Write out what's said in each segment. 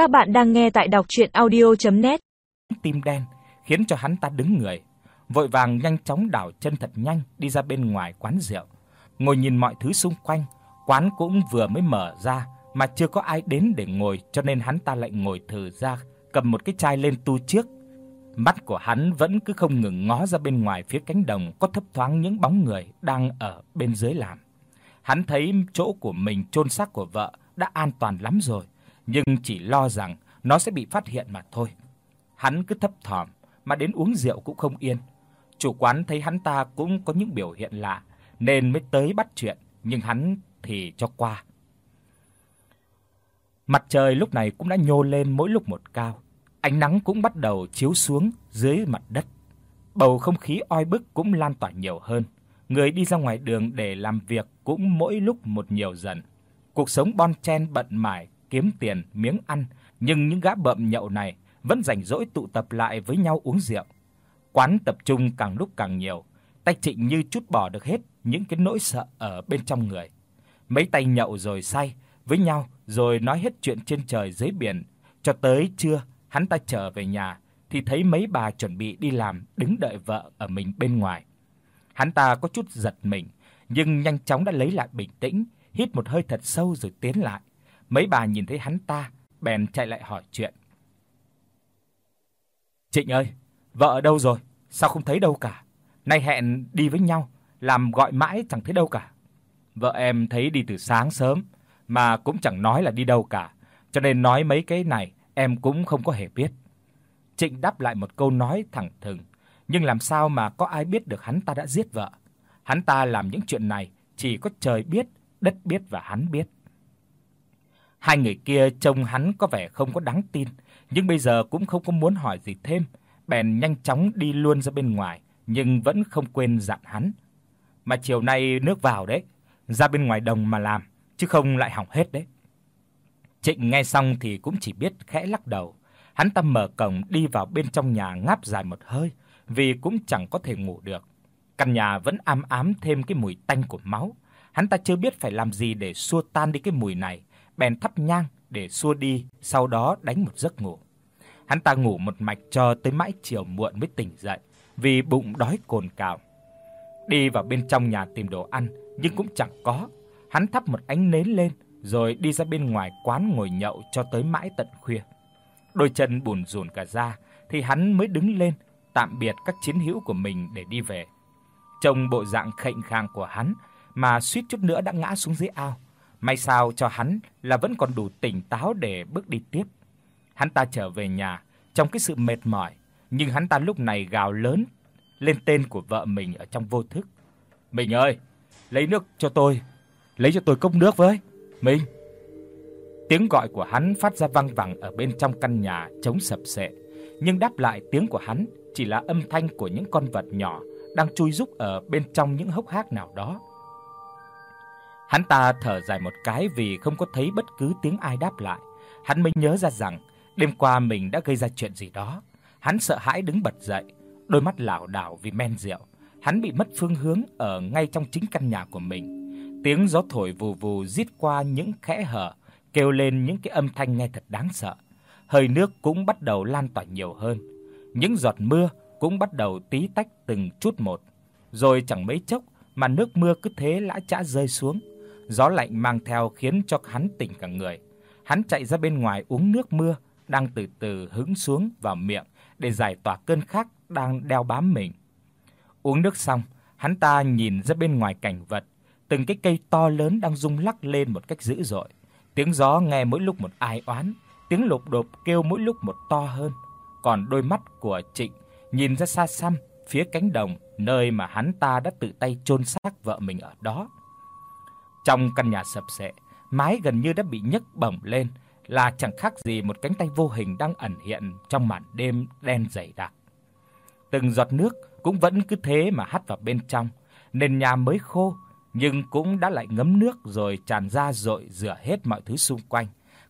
Các bạn đang nghe tại đọc audio net Tim đen khiến cho hắn ta đứng người, vội vàng nhanh chóng đảo chân thật nhanh đi ra bên ngoài quán rượu. Ngồi nhìn mọi thứ xung quanh, quán cũng vừa mới mở ra mà chưa có ai đến để ngồi, cho nên hắn ta lại ngồi thử ra, cầm một cái chai lên tu trước. Mắt của hắn vẫn cứ không ngừng ngó ra bên ngoài phía cánh đồng có thấp thoáng những bóng người đang ở bên dưới làm. Hắn thấy chỗ của mình chôn xác của vợ đã an toàn lắm rồi, nhưng chỉ lo rằng nó sẽ bị phát hiện mà thôi. Hắn cứ thấp thỏm mà đến uống rượu cũng không yên. Chủ quán thấy hắn ta cũng có những biểu hiện lạ nên mới tới bắt chuyện, nhưng hắn thì cho qua. Mặt trời lúc này cũng đã nhô lên mỗi lúc một cao, ánh nắng cũng bắt đầu chiếu xuống dưới mặt đất. Bầu không khí oi bức cũng lan tỏa nhiều hơn. Người đi ra ngoài đường để làm việc cũng mỗi lúc một nhiều dần. Cuộc sống bon chen bận mải kiếm tiền miếng ăn, nhưng những gã bợm nhậu này vẫn rảnh rỗi tụ tập lại với nhau uống rượu. Quán tập trung càng lúc càng nhiều, tay Trịnh như chút bỏ được hết những cái nỗi sợ ở bên trong người. Mấy tay nhậu rồi say với nhau rồi nói hết chuyện trên trời dưới biển, cho tới trưa hắn ta trở về nhà thì thấy mấy bà chuẩn bị đi làm đứng đợi vợ ở mình bên ngoài. Hắn ta có chút giật mình, nhưng nhanh chóng đã lấy lại bình tĩnh, hít một hơi thật sâu rồi tiến lại. Mấy bà nhìn thấy hắn ta, bèn chạy lại hỏi chuyện. "Trịnh ơi, vợ ở đâu rồi? Sao không thấy đâu cả? Nay hẹn đi với nhau, làm gọi mãi chẳng thấy đâu cả." "Vợ em thấy đi từ sáng sớm mà cũng chẳng nói là đi đâu cả, cho nên nói mấy cái này em cũng không có hề biết." Trịnh đáp lại một câu nói thẳng thừng, nhưng làm sao mà có ai biết được hắn ta đã giết vợ? Hắn ta làm những chuyện này chỉ có trời biết, đất biết và hắn biết. Hai người kia trông hắn có vẻ không có đáng tin, nhưng bây giờ cũng không có muốn hỏi gì thêm, bèn nhanh chóng đi luôn ra bên ngoài, nhưng vẫn không quên dặn hắn. Mà chiều nay nước vào đấy, ra bên ngoài đồng mà làm, chứ không lại hỏng hết đấy. Trịnh nghe xong thì cũng chỉ biết khẽ lắc đầu. Hắn ta mở cổng đi vào bên trong nhà ngáp dài một hơi, vì cũng chẳng có thể ngủ được. Căn nhà vẫn ám ám thêm cái mùi tanh của máu. Hắn ta chưa biết phải làm gì để xua tan đi cái mùi này, bèn thắp nhang để xua đi, sau đó đánh một giấc ngủ. Hắn ta ngủ một mạch cho tới mãi chiều muộn mới tỉnh dậy, vì bụng đói cồn cào. Đi vào bên trong nhà tìm đồ ăn, nhưng cũng chẳng có. Hắn thắp một ánh nến lên, rồi đi ra bên ngoài quán ngồi nhậu cho tới mãi tận khuya. Đôi chân bùn rùn cả da, thì hắn mới đứng lên tạm biệt các chiến hữu của mình để đi về. Trông bộ dạng khệnh khang của hắn mà suýt chút nữa đã ngã xuống dưới ao. May sao cho hắn là vẫn còn đủ tỉnh táo để bước đi tiếp. Hắn ta trở về nhà trong cái sự mệt mỏi, nhưng hắn ta lúc này gào lớn lên tên của vợ mình ở trong vô thức. "Mình ơi, lấy nước cho tôi, lấy cho tôi cốc nước với." "Mình." Tiếng gọi của hắn phát ra vang vẳng ở bên trong căn nhà trống sập sệ, nhưng đáp lại tiếng của hắn chỉ là âm thanh của những con vật nhỏ đang chui rúc ở bên trong những hốc hác nào đó. Hắn ta thở dài một cái vì không có thấy bất cứ tiếng ai đáp lại. Hắn mới nhớ ra rằng đêm qua mình đã gây ra chuyện gì đó. Hắn sợ hãi đứng bật dậy, đôi mắt lảo đảo vì men rượu. Hắn bị mất phương hướng ở ngay trong chính căn nhà của mình. Tiếng gió thổi vù vù rít qua những kẽ hở, kêu lên những cái âm thanh nghe thật đáng sợ. Hơi nước cũng bắt đầu lan tỏa nhiều hơn. Những giọt mưa cũng bắt đầu tí tách từng chút một, rồi chẳng mấy chốc mà nước mưa cứ thế lã chã rơi xuống. Gió lạnh mang theo khiến cho hắn tỉnh cả người. Hắn chạy ra bên ngoài uống nước mưa đang từ từ hứng xuống vào miệng để giải tỏa cơn khát đang đeo bám mình. Uống nước xong, hắn ta nhìn ra bên ngoài cảnh vật, từng cái cây to lớn đang rung lắc lên một cách dữ dội. Tiếng gió nghe mỗi lúc một ai oán, tiếng lục đục kêu mỗi lúc một to hơn. Còn đôi mắt của Trịnh nhìn ra xa xăm phía cánh đồng nơi mà hắn ta đã tự tay chôn xác vợ mình ở đó. Trong căn nhà sập sệ, mái gần như đã bị nhấc bổng lên, là chẳng khác gì một cánh tay vô hình đang ẩn hiện trong màn đêm đen dày đặc. Từng giọt nước cũng vẫn cứ thế mà hắt vào bên trong, nền nhà mới khô nhưng cũng đã lại ngấm nước rồi tràn ra rội rửa hết mọi thứ xung quanh,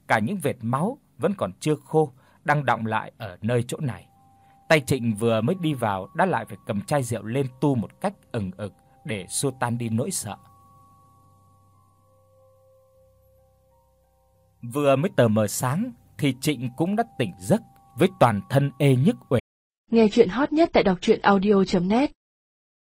cả những vệt máu vẫn còn chưa khô đang đọng lại ở nơi chỗ này. Tay Trịnh vừa mới đi vào đã lại phải cầm chai rượu lên tu một cách ừng ực để xua tan đi nỗi sợ. Vừa mới tờ mờ sáng thì Trịnh cũng đã tỉnh giấc với toàn thân ê nhức uể. Nghe truyện hot nhất tại doctruyenaudio.net